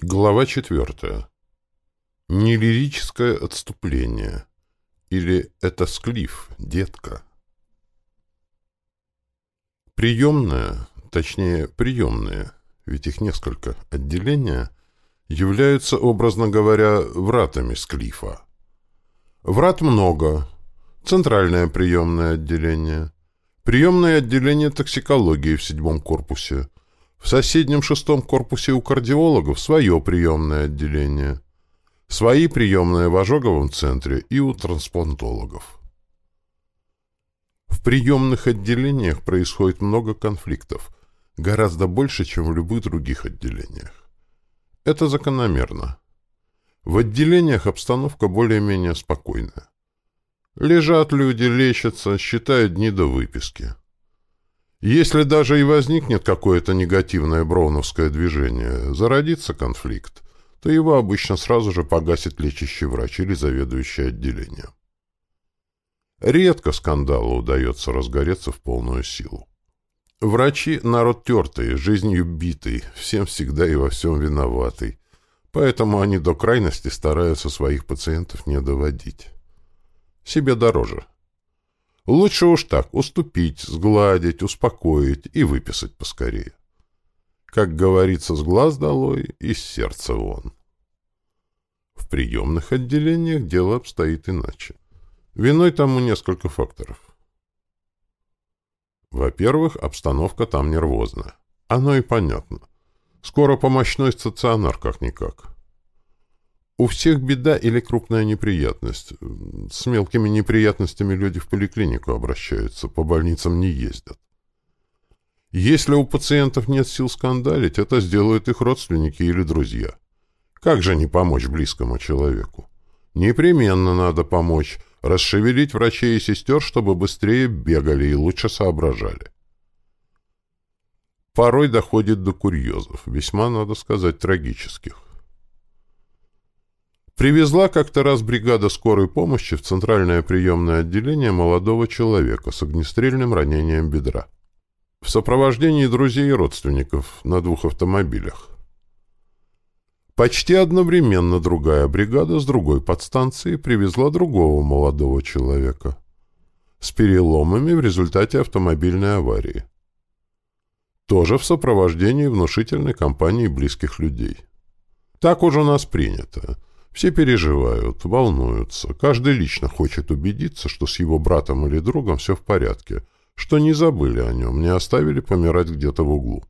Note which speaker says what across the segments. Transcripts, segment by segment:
Speaker 1: Глава четвертая. Нелирическое отступление. Или это склиф, детка. Приемная, точнее приемные, ведь их несколько, отделения, являются, образно говоря, вратами склифа. Врат много. Центральное приемное отделение. Приемное отделение токсикологии в седьмом корпусе. В соседнем шестом корпусе у кардиологов свое приемное отделение. Свои приемные в ожоговом центре и у трансплантологов. В приемных отделениях происходит много конфликтов, гораздо больше, чем в любых других отделениях. Это закономерно. В отделениях обстановка более-менее спокойная. Лежат люди, лечатся, считают дни до выписки. Если даже и возникнет какое-то негативное броуновское движение, зародится конфликт, то его обычно сразу же погасит лечащий врач или заведующий отделением. Редко скандалу удается разгореться в полную силу. Врачи — народ тертый, жизнью битый, всем всегда и во всем виноватый, поэтому они до крайности стараются своих пациентов не доводить. Себе дороже — Лучше уж так, уступить, сгладить, успокоить и выписать поскорее. Как говорится, с глаз долой и с сердца вон. В приемных отделениях дело обстоит иначе. Виной тому несколько факторов. Во-первых, обстановка там нервозная. Оно и понятно. Скоро помощной стационар как-никак. У всех беда или крупная неприятность. С мелкими неприятностями люди в поликлинику обращаются, по больницам не ездят. Если у пациентов нет сил скандалить, это сделают их родственники или друзья. Как же не помочь близкому человеку? Непременно надо помочь, расшевелить врачей и сестер, чтобы быстрее бегали и лучше соображали. Порой доходит до курьезов, весьма, надо сказать, трагических. Привезла как-то раз бригада скорой помощи в центральное приемное отделение молодого человека с огнестрельным ранением бедра. В сопровождении друзей и родственников на двух автомобилях. Почти одновременно другая бригада с другой подстанции привезла другого молодого человека с переломами в результате автомобильной аварии. Тоже в сопровождении внушительной компании близких людей. Так уже у нас принято. Все переживают, волнуются. Каждый лично хочет убедиться, что с его братом или другом все в порядке, что не забыли о нем, не оставили помирать где-то в углу.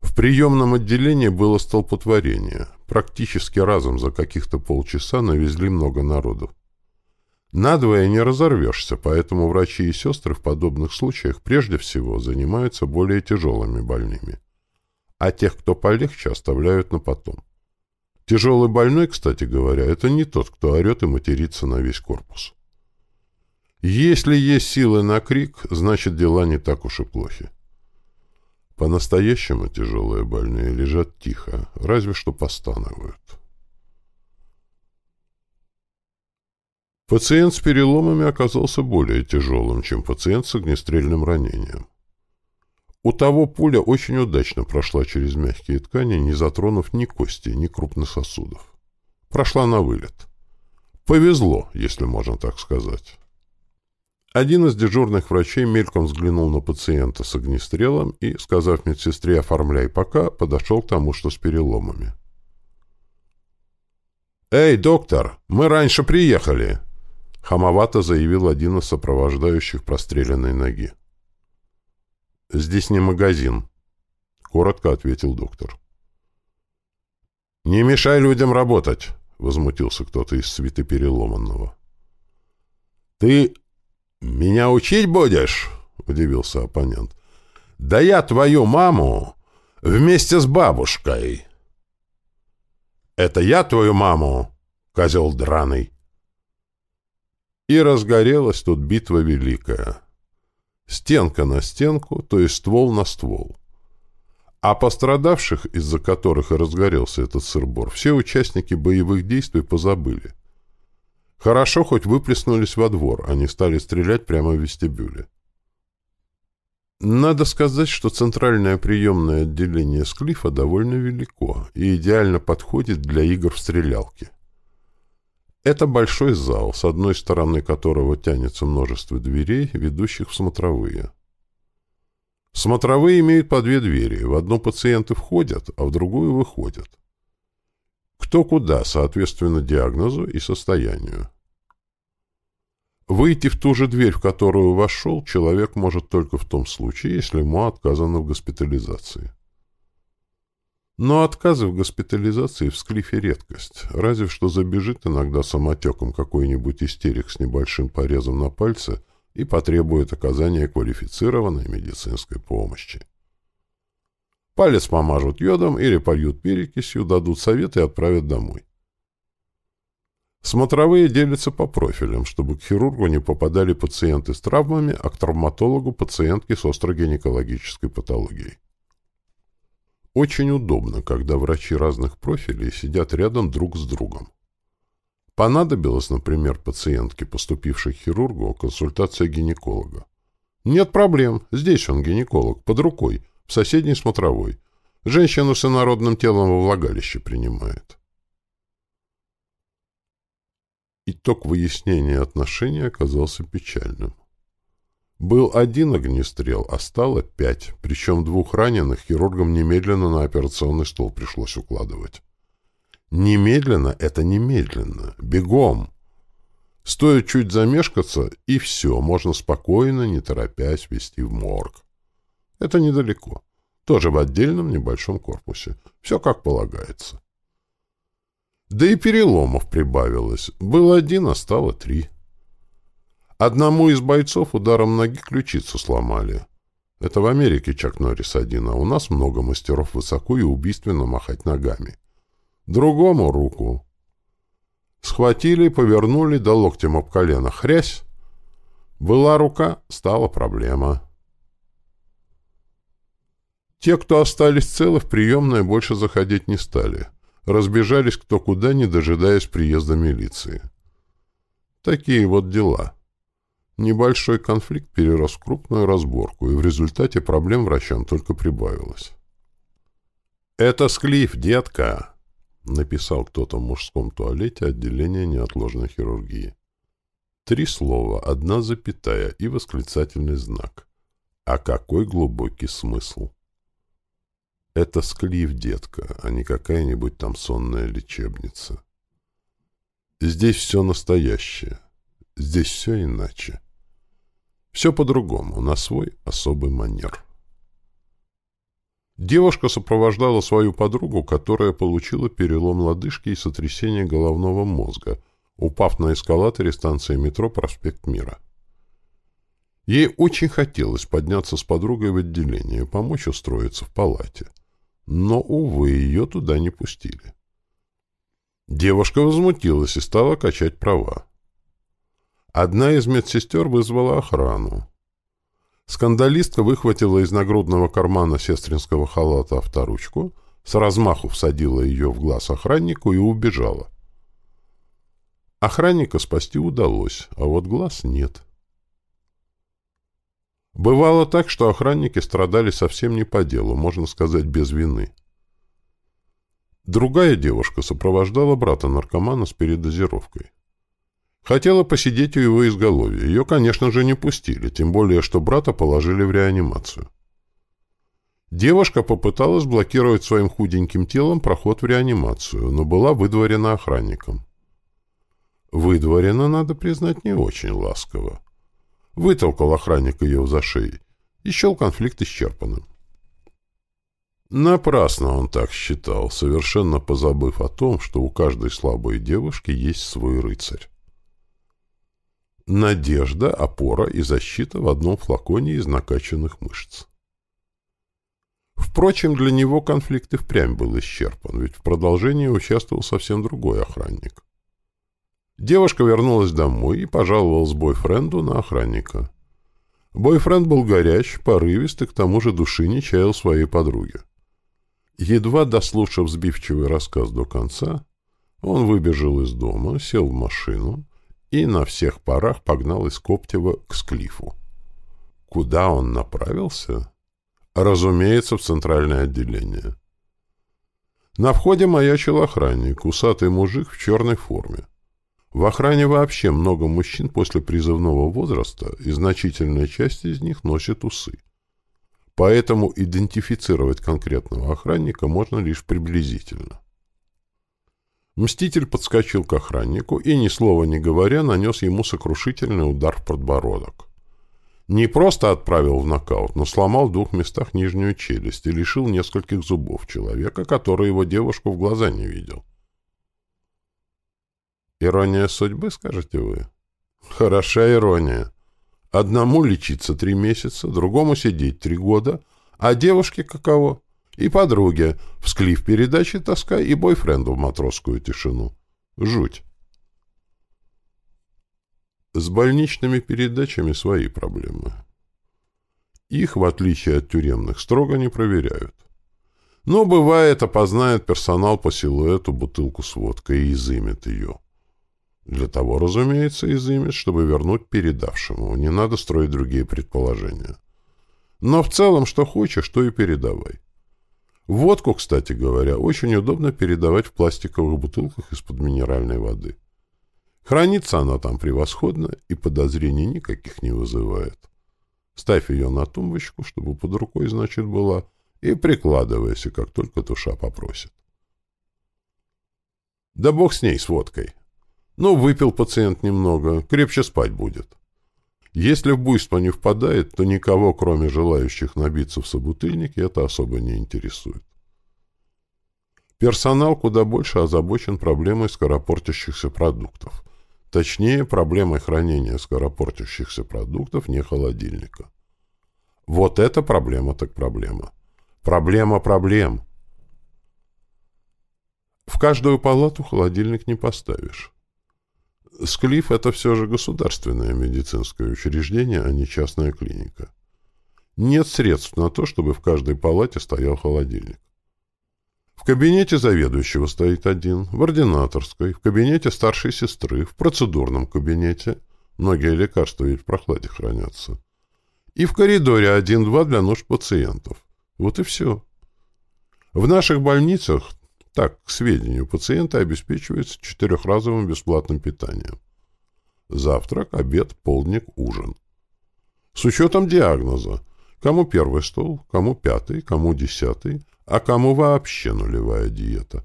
Speaker 1: В приемном отделении было столпотворение. Практически разом за каких-то полчаса навезли много народу. Надвое не разорвешься, поэтому врачи и сестры в подобных случаях прежде всего занимаются более тяжелыми больными. А тех, кто полегче, оставляют на потом. Тяжелый больной, кстати говоря, это не тот, кто орет и матерится на весь корпус. Если есть силы на крик, значит дела не так уж и плохи. По-настоящему тяжелые больные лежат тихо, разве что постанывают. Пациент с переломами оказался более тяжелым, чем пациент с огнестрельным ранением. У того пуля очень удачно прошла через мягкие ткани, не затронув ни кости, ни крупных сосудов. Прошла на вылет. Повезло, если можно так сказать. Один из дежурных врачей мельком взглянул на пациента с огнестрелом и, сказав медсестре «оформляй пока», подошел к тому, что с переломами. «Эй, доктор, мы раньше приехали!» Хамовато заявил один из сопровождающих простреленной ноги. «Здесь не магазин», — коротко ответил доктор. «Не мешай людям работать», — возмутился кто-то из свиты переломанного. «Ты меня учить будешь?» — удивился оппонент. «Да я твою маму вместе с бабушкой». «Это я твою маму, козел драный!» И разгорелась тут битва великая. Стенка на стенку, то есть ствол на ствол. А пострадавших, из-за которых и разгорелся этот сырбор, все участники боевых действий позабыли. Хорошо хоть выплеснулись во двор, они стали стрелять прямо в вестибюле. Надо сказать, что центральное приемное отделение Склифа довольно велико и идеально подходит для игр в стрелялки. Это большой зал, с одной стороны которого тянется множество дверей, ведущих в смотровые. Смотровые имеют по две двери. В одну пациенты входят, а в другую выходят. Кто куда, соответственно диагнозу и состоянию. Выйти в ту же дверь, в которую вошел, человек может только в том случае, если ему отказано в госпитализации. Но отказы в госпитализации в Склифе редкость, разве что забежит иногда самотеком какой-нибудь истерик с небольшим порезом на пальце и потребует оказания квалифицированной медицинской помощи. Палец помажут йодом или польют перекисью, дадут совет и отправят домой. Смотровые делятся по профилям, чтобы к хирургу не попадали пациенты с травмами, а к травматологу пациентки с острогинекологической патологией. Очень удобно, когда врачи разных профилей сидят рядом друг с другом. Понадобилась, например, пациентке, поступившей к хирургу, консультация гинеколога. Нет проблем, здесь он гинеколог, под рукой, в соседней смотровой. Женщину с инородным телом во влагалище принимает. Итог выяснения отношений оказался печальным. Был один огнестрел, а стало пять, причем двух раненых хирургам немедленно на операционный стол пришлось укладывать. Немедленно — это немедленно. Бегом! Стоит чуть замешкаться, и все, можно спокойно, не торопясь, вести в морг. Это недалеко. Тоже в отдельном небольшом корпусе. Все как полагается. Да и переломов прибавилось. Был один, а стало три. Одному из бойцов ударом ноги ключицу сломали. Это в Америке Чак Норрис один, а у нас много мастеров высоко и убийственно махать ногами. Другому руку. Схватили, повернули, да локтем об колено. Хрясь! Была рука, стала проблема. Те, кто остались целы, в приемное больше заходить не стали разбежались кто куда, не дожидаясь приезда милиции. Такие вот дела. Небольшой конфликт перерос в крупную разборку, и в результате проблем врачам только прибавилось. «Это склиф, детка!» — написал кто-то в мужском туалете отделения неотложной хирургии. Три слова, одна запятая и восклицательный знак. А какой глубокий смысл! Это склиф, детка, а не какая-нибудь там сонная лечебница. Здесь все настоящее. Здесь все иначе. Все по-другому, на свой особый манер. Девушка сопровождала свою подругу, которая получила перелом лодыжки и сотрясение головного мозга, упав на эскалаторе станции метро «Проспект Мира». Ей очень хотелось подняться с подругой в отделение, помочь устроиться в палате но, увы, ее туда не пустили. Девушка возмутилась и стала качать права. Одна из медсестер вызвала охрану. Скандалистка выхватила из нагрудного кармана сестринского халата авторучку, с размаху всадила ее в глаз охраннику и убежала. Охранника спасти удалось, а вот глаз нет. Бывало так, что охранники страдали совсем не по делу, можно сказать, без вины. Другая девушка сопровождала брата-наркомана с передозировкой. Хотела посидеть у его изголовья. Ее, конечно же, не пустили, тем более, что брата положили в реанимацию. Девушка попыталась блокировать своим худеньким телом проход в реанимацию, но была выдворена охранником. Выдворена, надо признать, не очень ласково. Вытолкал охранник ее за шеей и счел конфликт исчерпанным. Напрасно он так считал, совершенно позабыв о том, что у каждой слабой девушки есть свой рыцарь. Надежда, опора и защита в одном флаконе из накачанных мышц. Впрочем, для него конфликт и впрямь был исчерпан, ведь в продолжении участвовал совсем другой охранник. Девушка вернулась домой и пожаловалась бойфренду на охранника. Бойфренд был горяч, порывист и к тому же души не чаял своей подруги. Едва дослушав сбивчивый рассказ до конца, он выбежал из дома, сел в машину и на всех парах погнал из Коптева к Склифу. Куда он направился? Разумеется, в центральное отделение. На входе маячил охранник, усатый мужик в черной форме. В охране вообще много мужчин после призывного возраста, и значительная часть из них носит усы. Поэтому идентифицировать конкретного охранника можно лишь приблизительно. Мститель подскочил к охраннику и, ни слова не говоря, нанес ему сокрушительный удар в подбородок. Не просто отправил в нокаут, но сломал в двух местах нижнюю челюсть и лишил нескольких зубов человека, который его девушку в глаза не видел. Ирония судьбы, скажете вы? Хороша ирония. Одному лечиться три месяца, другому сидеть три года, а девушке каково? И подруге в склив передачи тоска и бойфренду в матросскую тишину. Жуть. С больничными передачами свои проблемы. Их, в отличие от тюремных, строго не проверяют. Но, бывает, опознает персонал по силуэту бутылку с водкой и изымет ее. Для того, разумеется, изымет, чтобы вернуть передавшему. Не надо строить другие предположения. Но в целом, что хочешь, то и передавай. Водку, кстати говоря, очень удобно передавать в пластиковых бутылках из-под минеральной воды. Хранится она там превосходно и подозрений никаких не вызывает. Ставь ее на тумбочку, чтобы под рукой, значит, была, и прикладывайся, как только душа попросит. Да бог с ней, с водкой. Ну, выпил пациент немного, крепче спать будет. Если в буйство не впадает, то никого, кроме желающих набиться в собутыльнике, это особо не интересует. Персонал куда больше озабочен проблемой скоропортящихся продуктов. Точнее, проблемой хранения скоропортящихся продуктов не холодильника. Вот это проблема так проблема. Проблема проблем. В каждую палату холодильник не поставишь. Склиф – это все же государственное медицинское учреждение, а не частная клиника. Нет средств на то, чтобы в каждой палате стоял холодильник. В кабинете заведующего стоит один, в ординаторской, в кабинете старшей сестры, в процедурном кабинете. Многие лекарства ведь в прохладе хранятся. И в коридоре один-два для нужд пациентов. Вот и все. В наших больницах, так, к сведению, пациенты обеспечиваются четырехразовым бесплатным питанием. Завтрак, обед, полдник, ужин. С учетом диагноза. Кому первый стол, кому пятый, кому десятый – а кому вообще нулевая диета?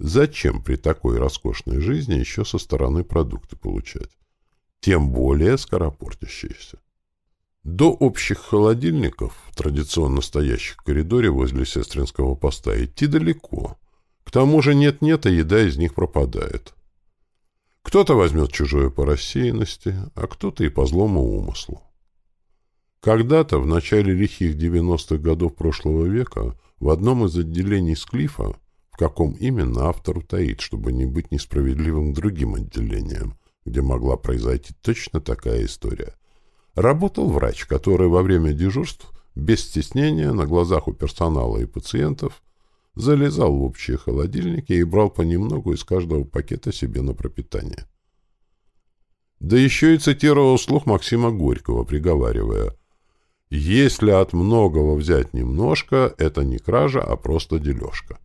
Speaker 1: Зачем при такой роскошной жизни еще со стороны продукты получать? Тем более скоропортящиеся. До общих холодильников, традиционно стоящих в коридоре возле сестринского поста, идти далеко. К тому же нет-нет, а еда из них пропадает. Кто-то возьмет чужое по рассеянности, а кто-то и по злому умыслу. Когда-то, в начале лихих 90-х годов прошлого века, в одном из отделений Склифа, в каком именно автор утаит, чтобы не быть несправедливым к другим отделениям, где могла произойти точно такая история, работал врач, который во время дежурств без стеснения на глазах у персонала и пациентов залезал в общие холодильники и брал понемногу из каждого пакета себе на пропитание. Да еще и цитировал слух Максима Горького, приговаривая – если от многого взять немножко, это не кража, а просто дележка.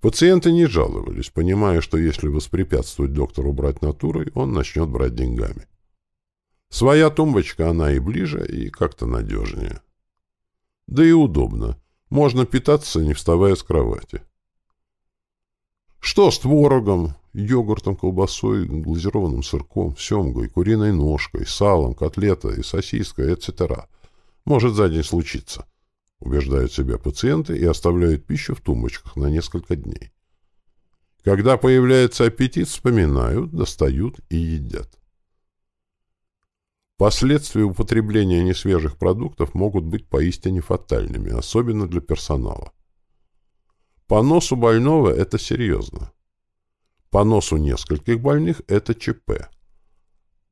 Speaker 1: Пациенты не жаловались, понимая, что если воспрепятствовать доктору брать натурой, он начнет брать деньгами. Своя тумбочка, она и ближе, и как-то надежнее. Да и удобно. Можно питаться, не вставая с кровати. Что с творогом, йогуртом, колбасой, глазированным сырком, семгой, куриной ножкой, салом, котлетой, сосиской, etc. Может за день случиться, убеждают себя пациенты и оставляют пищу в тумбочках на несколько дней. Когда появляется аппетит, вспоминают, достают и едят. Последствия употребления несвежих продуктов могут быть поистине фатальными, особенно для персонала. По носу больного это серьезно. По носу нескольких больных это ЧП.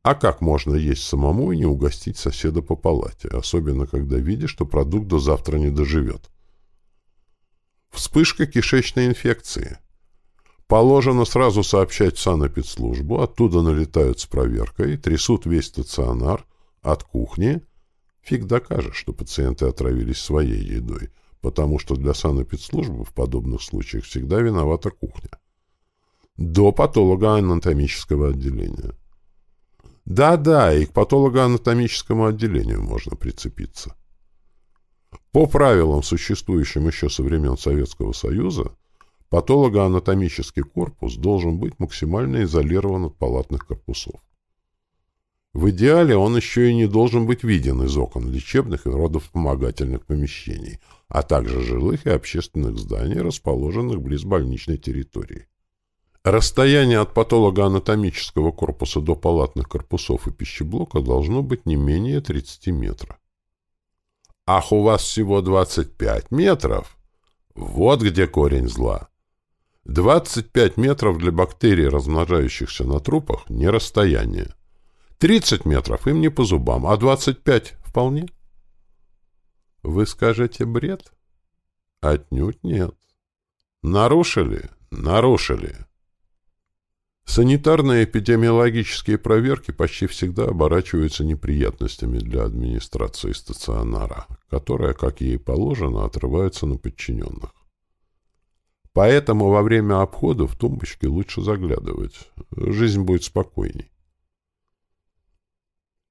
Speaker 1: А как можно есть самому и не угостить соседа по палате, особенно когда видишь, что продукт до завтра не доживет? Вспышка кишечной инфекции. Положено сразу сообщать санэпидслужбу, оттуда налетают с проверкой, трясут весь стационар, От кухни фиг докажешь, что пациенты отравились своей едой, потому что для санэпидслужбы в подобных случаях всегда виновата кухня. До патологоанатомического отделения. Да-да, и к патологоанатомическому отделению можно прицепиться. По правилам, существующим еще со времен Советского Союза, патологоанатомический корпус должен быть максимально изолирован от палатных корпусов. В идеале он еще и не должен быть виден из окон лечебных и родовспомогательных помещений, а также жилых и общественных зданий, расположенных близ больничной территории. Расстояние от патологоанатомического корпуса до палатных корпусов и пищеблока должно быть не менее 30 метров. Ах, у вас всего 25 метров? Вот где корень зла. 25 метров для бактерий, размножающихся на трупах, не расстояние. 30 метров им не по зубам, а 25 вполне. Вы скажете бред? Отнюдь нет. Нарушили? Нарушили. Санитарные эпидемиологические проверки почти всегда оборачиваются неприятностями для администрации стационара, которая, как ей положено, отрывается на подчиненных. Поэтому во время обхода в тумбочке лучше заглядывать. Жизнь будет спокойней.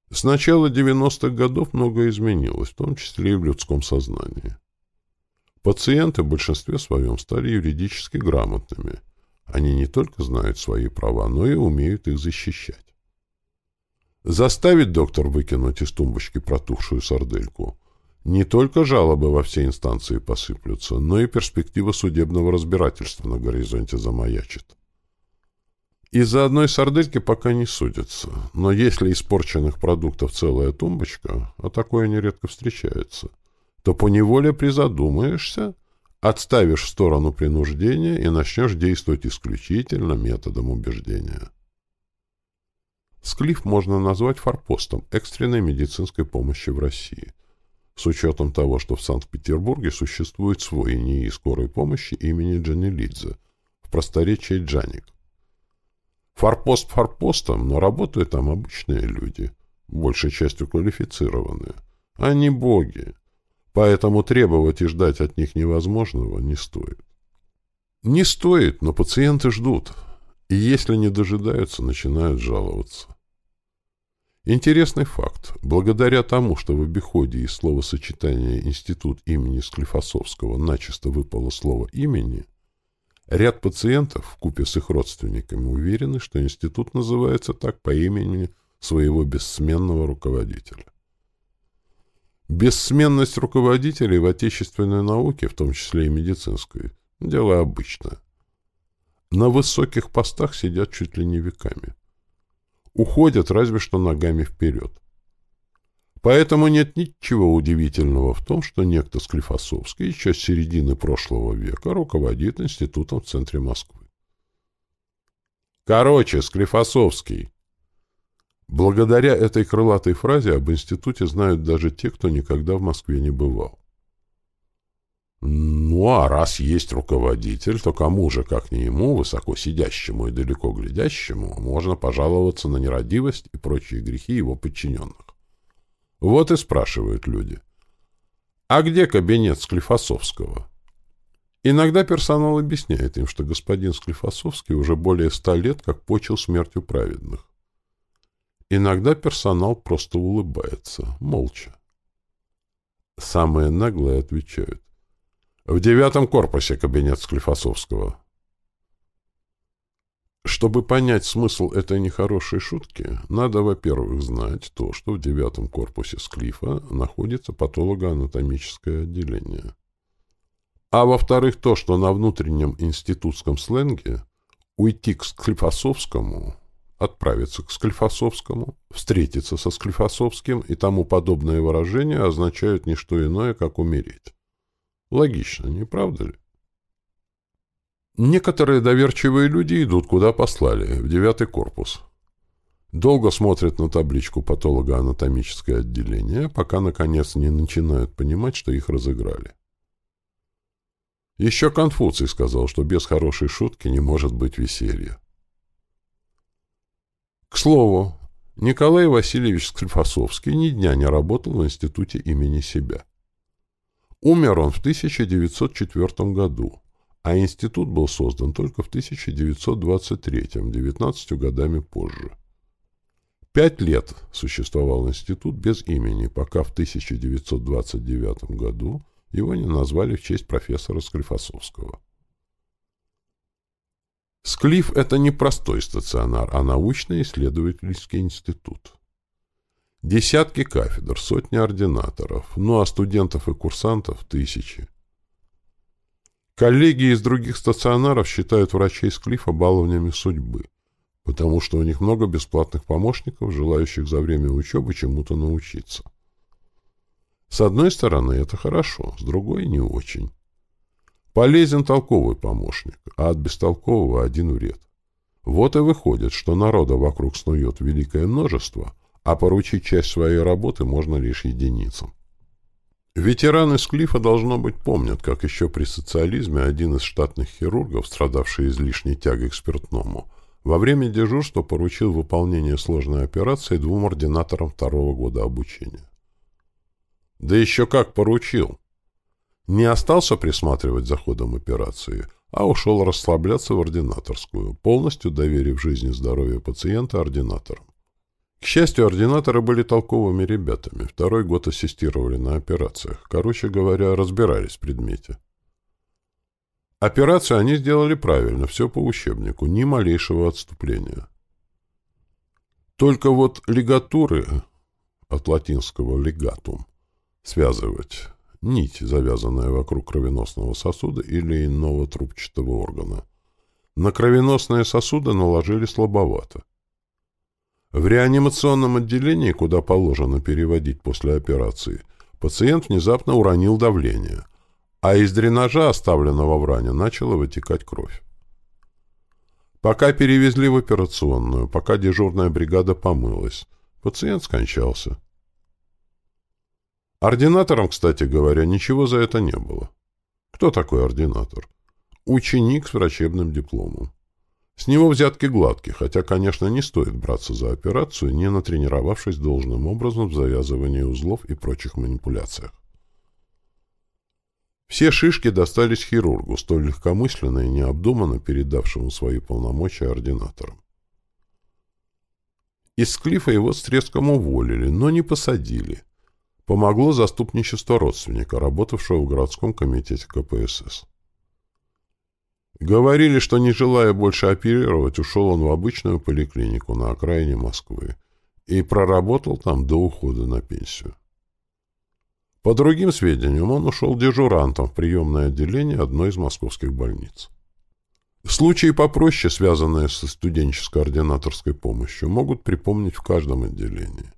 Speaker 1: С начала 90-х годов многое изменилось, в том числе и в людском сознании. Пациенты в большинстве своем стали юридически грамотными – они не только знают свои права, но и умеют их защищать. Заставить доктор выкинуть из тумбочки протухшую сардельку. Не только жалобы во все инстанции посыплются, но и перспектива судебного разбирательства на горизонте замаячит. Из-за одной сардельки пока не судятся, но если испорченных продуктов целая тумбочка, а такое нередко встречается, то поневоле призадумаешься — отставишь в сторону принуждения и начнешь действовать исключительно методом убеждения. Склиф можно назвать форпостом экстренной медицинской помощи в России, с учетом того, что в Санкт-Петербурге существует свой НИИ скорой помощи имени Джанилидзе, в просторечии Джаник. Форпост форпостом, но работают там обычные люди, большей частью квалифицированные, не боги, Поэтому требовать и ждать от них невозможного не стоит. Не стоит, но пациенты ждут. И если не дожидаются, начинают жаловаться. Интересный факт. Благодаря тому, что в обиходе из словосочетания «институт имени Склифосовского» начисто выпало слово «имени», ряд пациентов, в купе с их родственниками, уверены, что институт называется так по имени своего бессменного руководителя. Бессменность руководителей в отечественной науке, в том числе и медицинской, дело обычное. На высоких постах сидят чуть ли не веками. Уходят разве что ногами вперед. Поэтому нет ничего удивительного в том, что некто Склифосовский еще с середины прошлого века руководит институтом в центре Москвы. Короче, Склифосовский, Благодаря этой крылатой фразе об институте знают даже те, кто никогда в Москве не бывал. Ну, а раз есть руководитель, то кому же, как не ему, высоко сидящему и далеко глядящему, можно пожаловаться на нерадивость и прочие грехи его подчиненных? Вот и спрашивают люди. А где кабинет Склифосовского? Иногда персонал объясняет им, что господин Склифосовский уже более ста лет как почил смертью праведных. Иногда персонал просто улыбается, молча. Самые наглые отвечают. В девятом корпусе кабинет Склифосовского. Чтобы понять смысл этой нехорошей шутки, надо, во-первых, знать то, что в девятом корпусе Склифа находится патологоанатомическое отделение. А во-вторых, то, что на внутреннем институтском сленге уйти к Склифосовскому отправиться к Склифосовскому, встретиться со Склифосовским и тому подобные выражения означают не что иное, как умереть. Логично, не правда ли? Некоторые доверчивые люди идут, куда послали, в девятый корпус. Долго смотрят на табличку патологоанатомическое отделение, пока, наконец, не начинают понимать, что их разыграли. Еще Конфуций сказал, что без хорошей шутки не может быть веселья. К слову, Николай Васильевич Склифосовский ни дня не работал в институте имени себя. Умер он в 1904 году, а институт был создан только в 1923, 19 годами позже. Пять лет существовал институт без имени, пока в 1929 году его не назвали в честь профессора Склифосовского. Склиф – это не простой стационар, а научно-исследовательский институт. Десятки кафедр, сотни ординаторов, ну а студентов и курсантов – тысячи. Коллеги из других стационаров считают врачей Склифа баловнями судьбы – потому что у них много бесплатных помощников, желающих за время учебы чему-то научиться. С одной стороны, это хорошо, с другой — не очень. Полезен толковый помощник, а от бестолкового один вред. Вот и выходит, что народа вокруг снует великое множество, а поручить часть своей работы можно лишь единицам. Ветераны Склифа, должно быть, помнят, как еще при социализме один из штатных хирургов, страдавший излишней тягой к спиртному, во время дежурства поручил выполнение сложной операции двум ординаторам второго года обучения. Да еще как поручил! Не остался присматривать за ходом операции, а ушел расслабляться в ординаторскую, полностью доверив жизнь и здоровье пациента ординаторам. К счастью, ординаторы были толковыми ребятами, второй год ассистировали на операциях, короче говоря, разбирались в предмете. Операцию они сделали правильно, все по учебнику, ни малейшего отступления. Только вот лигатуры, от латинского легатум, связывать, нить, завязанная вокруг кровеносного сосуда или иного трубчатого органа. На кровеносные сосуды наложили слабовато. В реанимационном отделении, куда положено переводить после операции, пациент внезапно уронил давление – а из дренажа, оставленного в ране, начала вытекать кровь. Пока перевезли в операционную, пока дежурная бригада помылась, пациент скончался. Ординатором, кстати говоря, ничего за это не было. Кто такой ординатор? Ученик с врачебным дипломом. С него взятки гладкие, хотя, конечно, не стоит браться за операцию, не натренировавшись должным образом в завязывании узлов и прочих манипуляциях. Все шишки достались хирургу, столь легкомысленно и необдуманно передавшему свои полномочия ординаторам. Из Склифа его с треском уволили, но не посадили. Помогло заступничество родственника, работавшего в городском комитете КПСС. Говорили, что, не желая больше оперировать, ушел он в обычную поликлинику на окраине Москвы и проработал там до ухода на пенсию. По другим сведениям, он ушел дежурантом в приемное отделение одной из московских больниц. Случаи попроще, связанные со студенческой ординаторской помощью, могут припомнить в каждом отделении.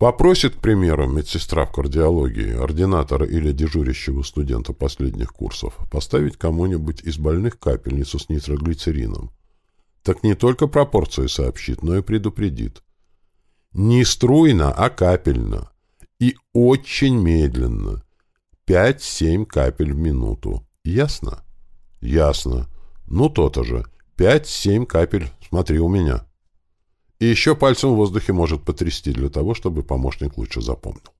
Speaker 1: Попросит, к примеру, медсестра в кардиологии, ординатора или дежурящего студента последних курсов поставить кому-нибудь из больных капельницу с нитроглицерином. Так не только пропорции сообщит, но и предупредит. Не струйно, а капельно и очень медленно. Пять-семь капель в минуту. Ясно? Ясно. Ну, то-то же. Пять-семь капель. Смотри у меня. И еще пальцем в воздухе может потрясти для того, чтобы помощник лучше запомнил.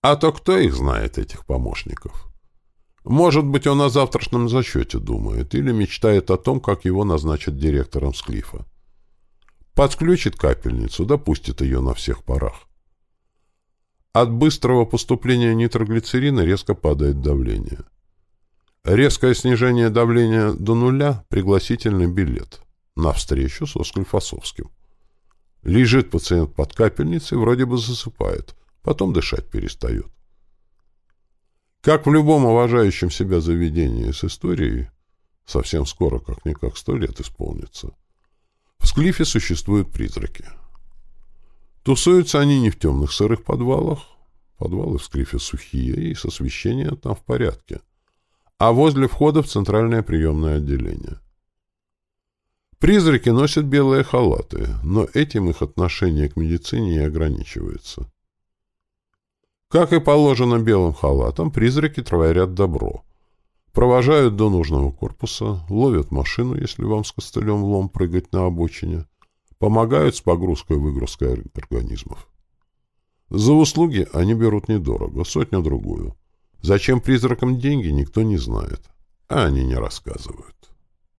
Speaker 1: А то кто их знает, этих помощников? Может быть, он о завтрашнем зачете думает или мечтает о том, как его назначат директором Склифа. Подключит капельницу, допустит ее на всех парах. От быстрого поступления нитроглицерина резко падает давление. Резкое снижение давления до нуля – пригласительный билет на встречу со Склифосовским. Лежит пациент под капельницей, вроде бы засыпает, потом дышать перестает. Как в любом уважающем себя заведении с историей, совсем скоро, как-никак сто лет исполнится, в Склифе существуют призраки – Тусуются они не в темных сырых подвалах. Подвалы в Скрифе сухие, и с освещением там в порядке. А возле входа в центральное приемное отделение. Призраки носят белые халаты, но этим их отношение к медицине не ограничивается. Как и положено белым халатам, призраки творят добро. Провожают до нужного корпуса, ловят машину, если вам с костылем в лом прыгать на обочине, помогают с погрузкой-выгрузкой организмов. За услуги они берут недорого, сотню-другую. Зачем призракам деньги, никто не знает, а они не рассказывают.